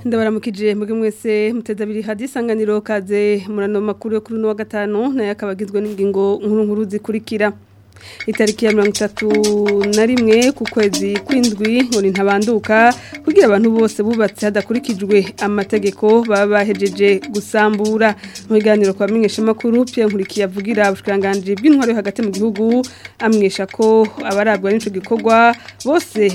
muramukije muge mwese muteze abiri hadisanganiro kaze murano makuru yo kuri no wa gatanu naye akabagizwe n'ingingo nkuru nkuru zikurikira itariki ya mirongo itatu na rimwe ku kwezi kw'indwi ngo ntabanduka kugira abantu bose bubatse hadakurikijwe amategeko baba bahejeje gusambura mu biganiro kwa bamenyeshamakuru Pierre nkurikiye avugira ubushyirangange bw'intwari yo hagati mu gihugu amwesha ko abarabwa n'icyo gikorwa bose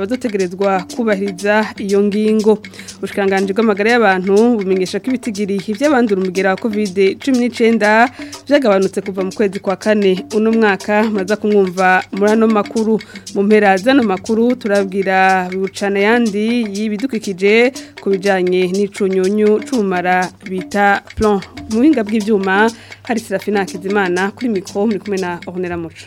badotegerezwa kubahiriza iyo ngingo ubushyirangange bw'amagara y'abantu bumenyesha ko ibitigiri by'abandura umugera wa covid cumi n'icyenda byagabanutse kuva mu kwezi kwa kane uno mwaka maza kumwumva muri ano makuru mu mpera z'ano makuru turabwira bucana yandi y'ibidukikije ku bijyanye n'icunyunyu cumara bita plan mu buhinga bw'ibyuma hari serafina kizimana kuri mikoro muri kumwe na orunera muco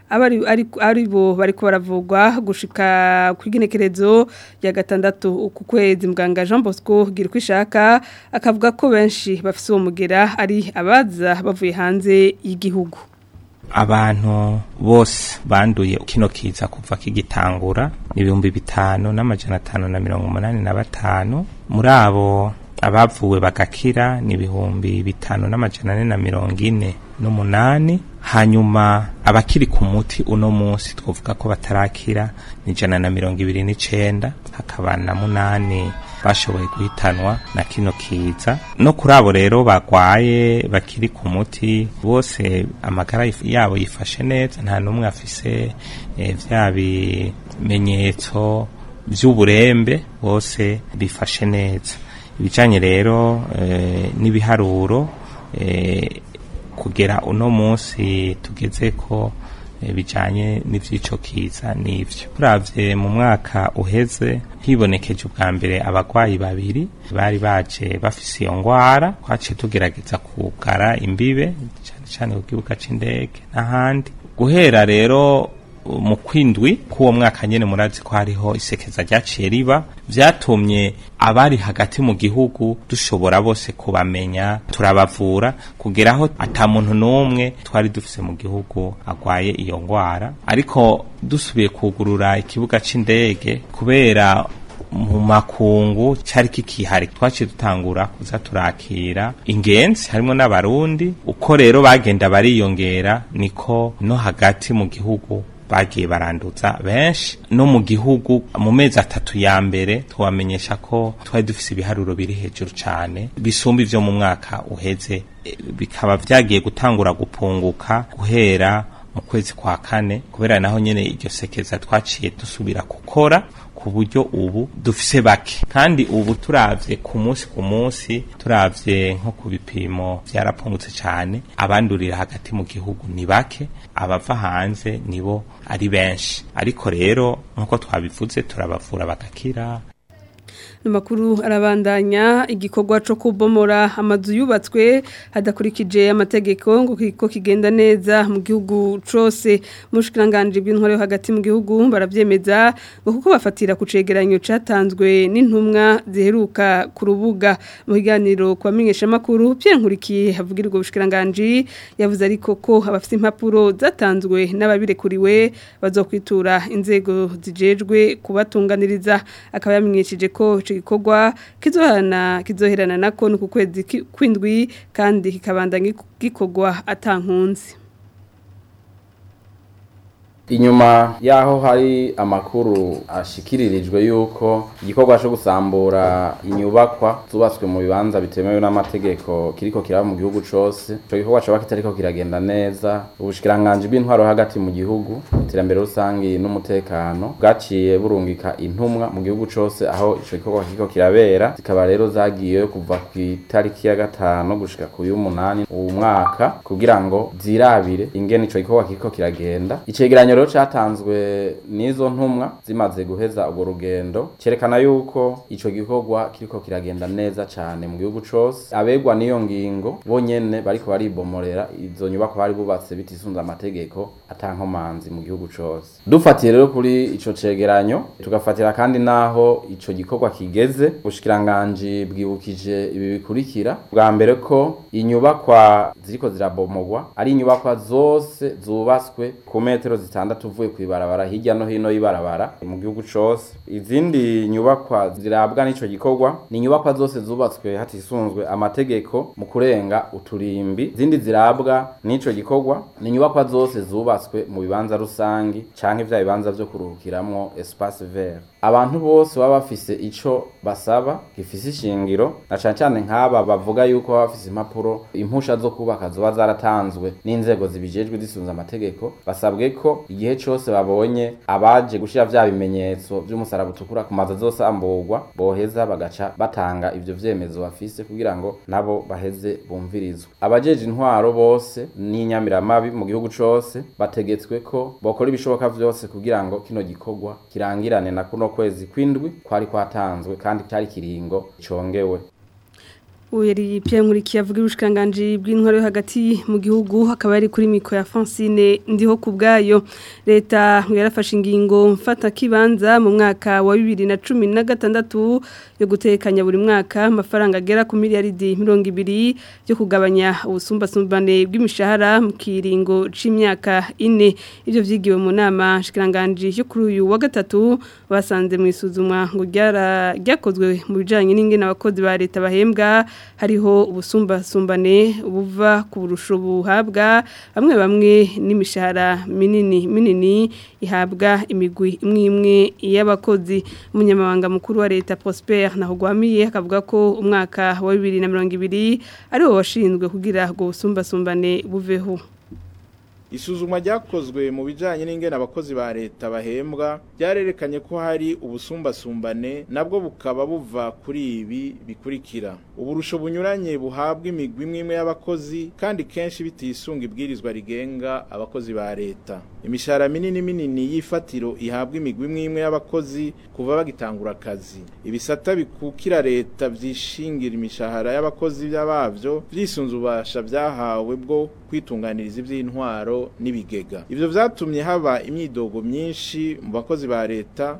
abari ari bo bariko baravugwa gushika kwigenekerezo ya gatandatu uku kwezi muganga Jean Bosco Girkwishaka akavuga ko benshi bafise uwo mugera ari abaza bavuye hanze y'igihugu abantu bose banduye kino kiza kuva kigitangura ibihumbi bitanu n'amajana atanu na mirongo umunani na batanu muri abo abavuwe bakakira ni ibihumbi bitanu n'amajana ane na mirongo ine n'umunani hanyuma abakiri ku muti uno munsi twavuga ko batarakira ni ijana na mirongo ibiri n'icenda hakaba na munani bashoboye guhitanwa na kino kiza no kuri abo rero bagwaye bakiri ku muti bose amagara yabo yifashe neza nta n'umwe afise bya eh, bimenyetso by'uburembe bose bifashe neza ibijyanye rero eh, n'ibiharuro eh, kugera uno munsi tugeze ko eh, bijyanye n'iby'icyo kiza n'ibyo turabye mu mwaka uheze hibonekeje ubwa mbere abarwayi babiri bari baje bafise iyo ndwara twaciye tugerageza kugara imbibe cyane cyane ku kibuga cy'indege n'ahandi guhera rero mu kwindwi k'uwo mwaka nyine murazi ko hariho isekeza rya riba byatumye abari hagati mu gihugu dushobora bose kubamenya turabavura kugeraho aho ata muntu n'umwe twari dufise mu gihugu agwaye iyo ndwara ariko dusubiye kugurura ikibuga c'indege kubera mu makungu cyari kikihari twaciye dutangura kuza turakira ingenzi harimo n'abarundi uko rero bagenda bariyongera niko no hagati mu gihugu bagiye baranduza benshi no mu gihugu mu mezi atatu ya mbere twabamenyesha ko twari dufise ibiharuro biri hejuru cyane bisumba ivyo mu mwaka uheze bikaba vyagiye gutangura gupunguka guhera mu kwezi kwa kane kubera naho nyene iryo sekeza twaciye dusubira gukora ku buryo ubu dufise bake kandi ubu turavye ku munsi ku munsi turavye nko ku bipimo vyarapungutse cyane abandurira hagati mu gihugu ni bake abava hanze nibo ari benshi ariko rero nk'uko twabivuze turabavura bagakira Numakuru arabandanya igikorwa cyo kubomora amazu yubatswe hadakurikije amategeko ngo kiko kigenda neza mu gihugu cose mushikiranganje bw'intore hagati mu gihugu barabyemeza ngo kuko bafatira ku cegeranyo catanzwe n'intumwa ziheruka ku rubuga mu kiganiro kwa menyesha makuru Pierre Nkurikiye havugirwa ubushikiranganje yavuze ariko ko abafite impapuro zatanzwe n'ababirekuriwe bazokwitura inzego zijejwe kubatunganiriza akaba yamenyesheje ko gikorwa kizohana kizoherana nako ku kwezi kw'indwi kandi kikabandanya gikorwa atankunzi inyuma y'aho hari amakuru ashikiririjwe yuko igikorwa cyo gusambura inyubakwa zubatswe mu bibanza bitemewe n'amategeko kiriko kiraba mu gihugu cyose icyo gikorwa cyaba kitariko kiragenda neza ubushikiranganji bw'intwaro hagati mu gihugu iterambere rusange n'umutekano bwaciye burungika intumwa mu gihugu cyose aho icyo gikorwa kiriko kirabera zikaba rero zagiye kuva ku itariki ya gatanu gushika ku y'umunani uwo mwaka kugira ngo zirabire ingene icyo gikorwa kiriko kiragenda icegeranyo icyicemero cyatanzwe n'izo ntumwa zimaze guheza urwo rugendo cyerekana yuko icyo gikorwa kiriko kiragenda neza cyane mu gihugu cyose abegwa n'iyo ngingo bonyene bariko baribomorera izo nyubako bari bubatse bitisunze amategeko atankomanzi mu gihugu cyose dufatiye rero kuri icyo cegeranyo tugafatira kandi naho icyo gikorwa kigeze ubushikiranganje bwibukije ibi bikurikira bwa mbere ko inyubakwa ziriko zirabomogwa ari inyubakwa zose zubatswe ku metero zitandukanye atandatu uvuye ku ibarabara hirya no hino y'ibarabara mu gihugu cyose izindi nyubakwa zirabwa n'icyo gikorwa ni inyubakwa zose zubatswe hatisunzwe amategeko mu kurenga uturimbi izindi zirabwa n'icyo gikorwa ni inyubakwa zose zubatswe mu bibanza rusange cyangwa ibya bibanza byo kuruhukiramwo espace vert abantu bose baba bafise ico basaba gifise ishingiro na cane cane nk'aba bavuga yuko baba bafise impapuro impusha zo kubaka zoba zaratanzwe n'inzego zibijejwe zisunze amategeko basabwe ko igihe cyose babonye abaje gushira bya bimenyetso by’umusaraba utukura ku mazu azosamburwa boheza bagaca batanga ibyo byemezo bafise kugira ngo nabo baheze bumvirizwe abajeje intwaro bose n'inyamiramabi mu gihugu cyose bategetswe ko bokora ibishoboka byose kugira ngo kino gikorwa kirangirane na kuno kwezi kw'indwi kwari kwatanzwe kandi cyari kiringo congewe yari Kiyavuga y'ubushikiranganji bw'intwaro yo hagati mu gihugu hakaba ari kuri mikoro ya Francine ndiho ku bwayo leta yarafashe ingingo mfata kibanza mu mwaka wa bibiri na cumi na gatandatu yo gutekanya buri mwaka amafaranga agera ku miliyaridi mirongo ibiri yo kugabanya ubusumbasumbane bw'imishahara mu kiringo c'imyaka ine ibyo vyigiwe mu nama shikiranganji yo kuri uyu wa gatatu basanze mu isuzuma ngo ryakozwe mu bijanye n'ingene abakozi ba leta bahembwa hariho ubusumbasumbane buva ku burusho buhabwa bamwe bamwe n'imishahara minini minini ihabwa imigwi imwe imwe y'abakozi umunyamabanga mukuru wa leta Prosper nahugwamiye akavuga ko umwaka wa 2020 ari wo washinzwe kugira ngo busumbasumbane buveho Isuzuma ryakozwe mu bijyanye n'ingene abakozi ba leta bahembwa byarerekanye ko hari ubusumbasumbane nabwo bukaba buva kuri ibi bikurikira uburusho bunyuranye buhabwa imigwi imwe imwe y'abakozi kandi kenshi bitisunga ibwirizwa rigenga abakozi ba leta imishahara minini minini y'ifatiro ihabwa imigwi imwe imwe y'abakozi kuva bagitangura akazi ibisata bikukira leta byishingira imishahara y'abakozi by'abavyo byisunze ubasha byahawe bwo kwitunganiriza iby'intwaro n'ibigega ibyo byatumye haba imyidogo myinshi mu bakozi ba leta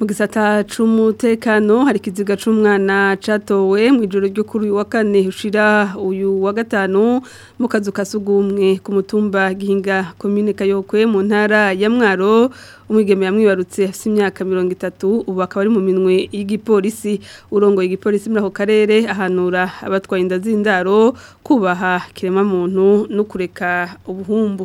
mu gisata c'umutekano hari ikiziga c'umwana chatowe mu ijoro ryo uyu wa kane ushira uyu wa gatanu mu kazu ka sugumwe ku gihinga komine kayokwe mu ya mwaro umwigeme yamwibarutse afite imyaka mirongo itatu ubu akaba ari mu minwe y'igipolisi urongoye igipolisi muri ako karere ahanura abatwaye inda z'indaro kubaha muntu no kureka ubuhumbu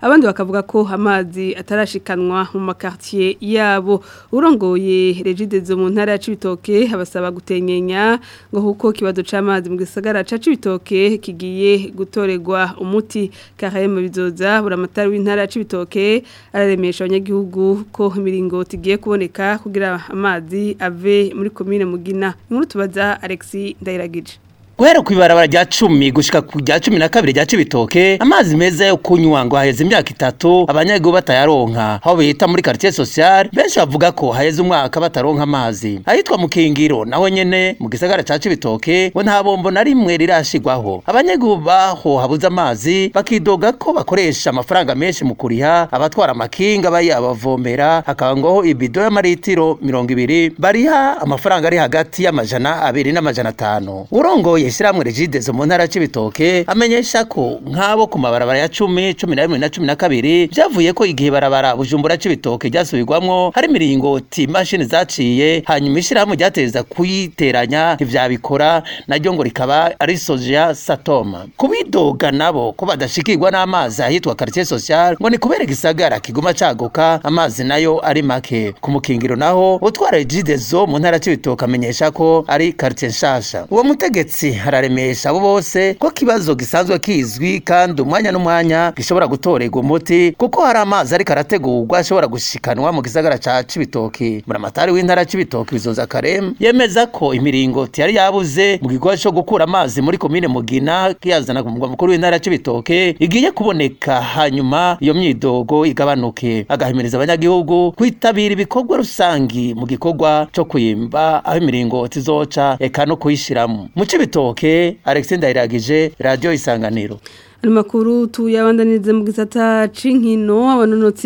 abandi bakavuga ko amazi atarashikanwa mu makartier yabo urongoye regidezo mu ntara ya Cibitoke abasaba gutenyenya ngo huko kibazo c'amazi mu gisagara ca Cibitoke kigiye gutoregwa umuti car ahaye mu bizoza buramatari w'intara y'ibitoke araremesha abanyagihugu ko imiringoti igiye kuboneka kugira amazi ave muri komine mugina inkuru tubaza Alexi Ndayiragije guhera ku ibarabara rya cumi gushika ku rya cumi na kabiri rya Cibitoke amazi meza yo kunywa ngo haheze imyaka itatu abanyagihugu batayaronka aho bihita muri quartier social benshi bavuga ko haheze umwaka bataronka amazi ahitwa mukingiro Kingiro naho nyene mu gisagara cya Cibitoke ngo nta bombo na rimwe rirashigwaho abanyagihugu baho habuze amazi bakidoga ko bakoresha amafaranga menshi mu kuriha abatwara amakinga bayabavomera hakaba ngo ibido y'amaritiro mirongo ibiri bariha amafaranga ari hagati y'amajana abiri n'amajana atanu urongoye ishyirahamwe rigidezo mu ntara y'ibitoke amenyesha ko nk'abo ku mabarabara ya cumi cumi na rimwe na cumi na kabiri byavuye ko igihe barabara bujumbura cy’ibitoke ryasubirwamwo hari imiringoti imashini zaciye hanyuma ishyirahamwe ryateza kuyiteranya ntivyabikora naryo ngo rikaba ari soja satoma kubidoga nabo ko badashikirwa n'amazi ahitwa quartier social ngo ni kubera igisagara kiguma cagoka amazi nayo ari make ku mukingiro naho utwara jidezo mu ntara y'ibitoke amenyesha ko ari quartier nshasha uwo mutegetsi hararemesha abo bose ko kibazo gisanzwe kizwi kandi umwanya n'umwanya gishobora gutorerwa umuti kuko hari amazi ariko arategurwa ashobora gushikanwa mu gisagara ca Cibitoki muramatari w'intara Cibitoki bizoza karem yemeza ko imiringoti yari yabuze mu gikorwa co gukura amazi muri komine Mugina kiyazana ku mugwa mukuru w'intara cibitoke igiye kuboneka hanyuma iyo myidogo igabanuke agahimiriza abanyagihugu kwitabira ibikorwa rusangi mu gikorwa co kuyimba aho imiringoti izoca eka no kuyishiramo mu Cibitoki musohoke Alexis Ndayiragije radio isanganiro Amakuru tuyabandanirize mu gisata c'inkino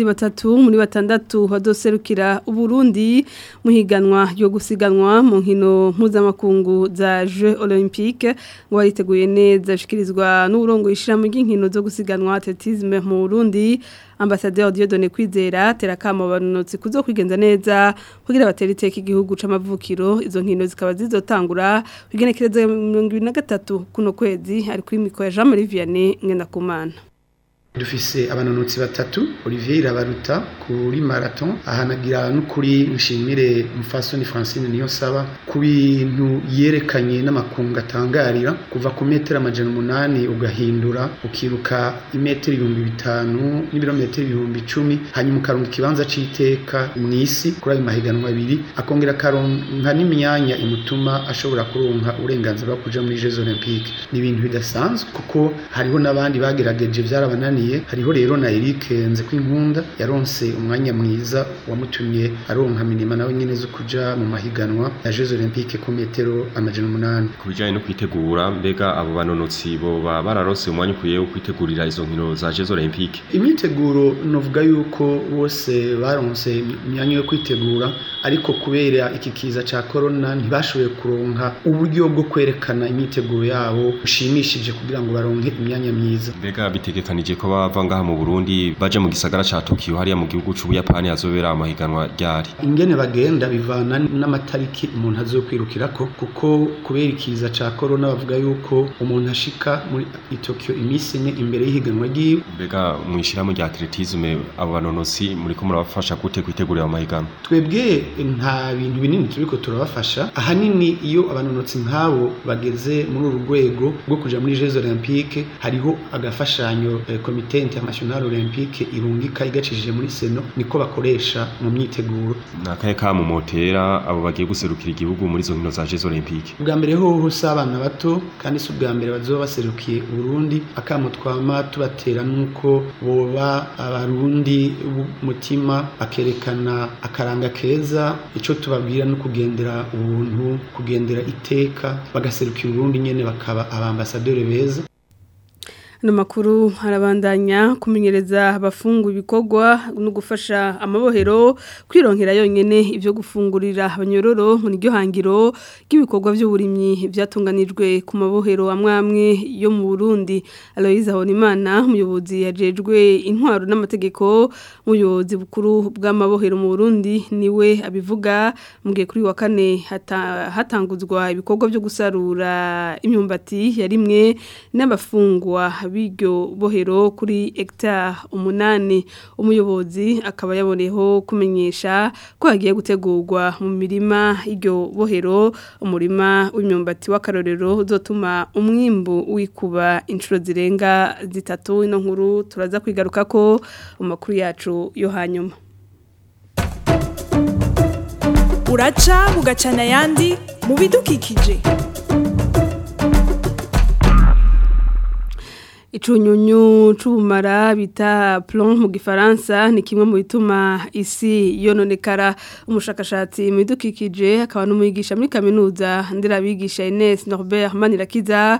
batatu muri batandatu badoserukira Burundi muhiganwa yo gusiganwa mu nkino mpuzamakungu za Jeux Olympique ngo neza shikirizwa n’urongo ishira mu nkino zo gusiganwa atletisme mu Burundi ambasaderi Dieudonne kwizera terakama abanonotsi kuzo kwigenza neza kugira batera iteka igihugu c'amavukiro izo nkino zikaba zizotangura kwigenekereza 2023 kuno kwezi ari kuri mikro ya Jean Marie Vianney Ngenakumana dufise abanonotsi batatu Olivier Irabaruta kuri marathon ahanagira n'ukuri nshimire umfasoni Francine niyo saba ku bintu yerekanye n'amakunga atangarira kuva ku metero amajana umunani ugahindura ukiruka imetero ibihumbi bitanu n'ibirometero ibihumbi icumi hanyuma ukaronka ikibanza mu isi kuri ayo mahiganwa abiri akongera akaronka n'imyanya imutuma ashobora kuronka uburenganzira bwo kuja muri Jeux olympique ni ibintu bidasanzwe kuko hariho n'abandi bagerageje byarabananiye dukoraniye hariho rero na Eric Nzekwinkunda yaronse umwanya mwiza wamutumye aronka minima nawe nyine zo kuja mu mahiganwa ya Jeux Olympiques ku metero amajana umunani ku bijanye no kwitegura mbega abo banonotsi boba bararonse umwanya ukwiye wo kwitegurira izo nkino za Jeux Olympiques imyiteguro novuga yuko bose baronse imyanya yo kwitegura ariko kubera iki kiza ca corona ntibashoboye kuronka uburyo bwo kwerekana imyiteguro yabo ushimishije kugira ngo baronke imyanya myiza mbega bitegekanije ko kuba bava ngaha mu Burundi baje mu gisagara ca Tokyo hariya mu gihugu c'u Buyapani hazobera amahiganwa ryari ingene bagenda bivana n'amatariki umuntu ko kuko kubera ikiza ca corona bavuga yuko umuntu ashika muri Tokyo imisi ine imbere y'ihiganwa ryiwe mbega mwishiramo rya atletisme abo banonosi muri ko murabafasha gute kwitegurira amahiganwa twebwe nta bintu binini turiko turabafasha ahanini iyo abanonotsi nk'abo bageze muri uru rwego rwo kuja muri Jeux Olympiques hariho agafashanyo eh, komite international olympique irungika igacishije muri seno niko bakoresha mu myiteguro ni akahe kamumotera abo bagiye guserukira igihugu muri izo nkino za jeux olympique ubwa mbere hoho si abana bato kandi si ubwa mbere bazoba baserukiye uburundi akamo twama tubatera nuko boba abarundi mutima bakerekana akaranga keza icyo tubabwira no kugendera ubuntu kugendera iteka bagaserukira uburundi nyene bakaba abambasaderi beza Ano makuru harabandanya kumenyereza abafungu ibikogwa no gufasha amabohero kwironkera yonyene ivyo gufungurira abanyororo mu ryo hangiro ry'ibikorwa by'uburimyi byatunganijwe ku mabohero amwamwe yo mu Burundi Aloise Honimana umuyobozi yajejwe intwaro n'amategeko umuyobozi bukuru bw'amabohero mu Burundi niwe abivuga mugiye kuri wa kane hata, hatanguzwa ibikorwa byo gusarura imyumbati yarimwe n'abafungwa b'iryo bohero kuri hegitari umunani umuyobozi akaba yaboneho kumenyesha ko hagiye gutegurwa mu mirima y'iryo bohero umurima w'imyumbati w'akarorero uzotuma umwimbu wikuba inshuro zirenga zitatu ino nkuru turaza kwigaruka ko amakuru yacu yo hanyuma uraca bugacana yandi mu bidukikije icunyunyu c'ubumara bita plon mu gifaransa ni kimwe mu bituma isi yononekara umushakashatsi mu bidukikije akaba n'umwigisha muri kaminuza nderabigisha Ines Norbert Manirakiza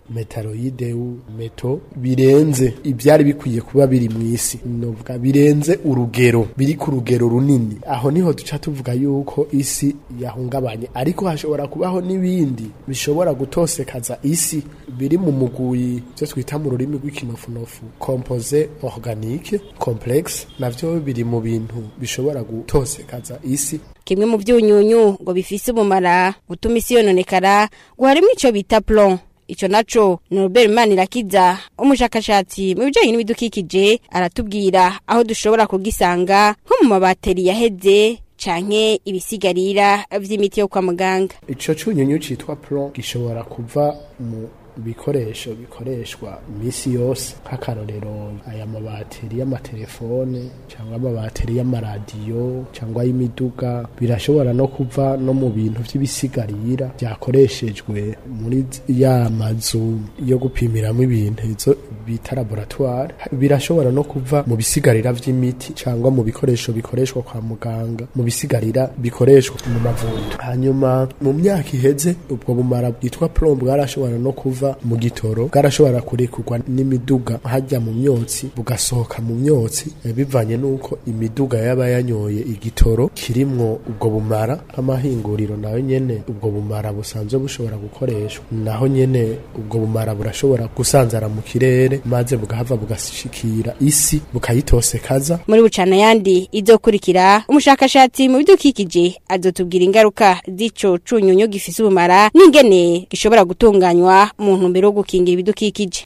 metaroyide meto birenze ibyari bikwiye kuba biri mu isi novuga birenze urugero biri ku rugero runini aho niho duca tuvuga yuko isi yahungabanye ariko hashobora kubaho n'ibindi bishobora gutosekaza isi biri mu muguyi byo twita mu rurimi rw'ikinofunofu kompoze organique complexe navyo biri mu bintu bishobora gutosekaza isi kimwe mu byunyunyu ngo bifise ubumara gutuma isi yononekara ngo harimo icyo bita plon icyo naco ni Robert Manirakiza umushakashatsi mu bijanye n'ibidukikije aratubwira aho dushobora kugisanga nko mu mabateri yaheze canke ibisigarira vy'imiti yo kwa muganga ico cunyunyu citwa plon gishobora kuva mu ibikoresho bikoreshwa iminsi yose nk'akarorero aya mabateri y'amatelefone cyangwa amabateri y'amaradiyo cyangwa y'imiduga birashobora no kuva no mu bintu by'ibisigarira byakoreshejwe muri ya mazu yo gupimiramo ibintu izo bita laboratwari birashobora no kuva mu bisigarira by'imiti cyangwa mu bikoresho bikoreshwa kwa muganga mu bisigarira bikoreshwa mu mavuriro hanyuma mu myaka iheze ubwo bumara bwitwa prom bwarashobora no kuva buva mu gitoro bwarashobora kurekurwa n'imiduga hajya mu myotsi bugasohoka mu myotsi eh, bivanye n'uko imiduga yaba yanyoye igitoro kirimwo ubwo bumara amahinguriro nayo nyene ubwo bumara busanzwe bushobora gukoreshwa naho nyene ubwo bumara burashobora gusanzara mu kirere maze bugahava bugashikira isi bukayitosekaza muri bucana yandi izokurikira umushakashatsi mu bidukikije azotubwira ingaruka z'ico cunyunyu gifise ubumara n'ingene gishobora gutunganywa mu mu ntumbero gukingira ibidukikije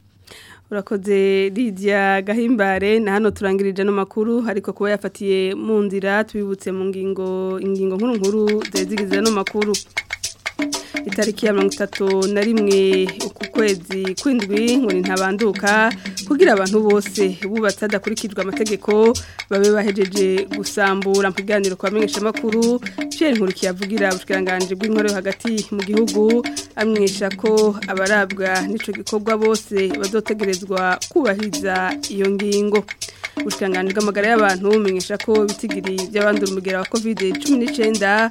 urakoze Lidia gahimbare na hano turangirije no makuru ariko kuba yafatiye mu nzira tubibutse mu ngingo ingingo nkuru nkuru zezigize no makuru itariki ya mirongo itatu na rimwe uku kwezi kw'indwi ngo ni ntabanduka kugira abantu bose bubatse hadakurikijwe amategeko babe bahejeje gusambura mu biganiro kwa menyeshamakuru Pierre Nkurikiye avugira ubushikiranganje bw'intore hagati mu gihugu amenyesha ko abarabwa n'ico gikorwa bose bazotegerezwa kubahiriza iyo ngingo ubushingano bw'amagara y'abantu bumenyesha ko ibitigiri by'abandura umugera wa covid cumi n'icyenda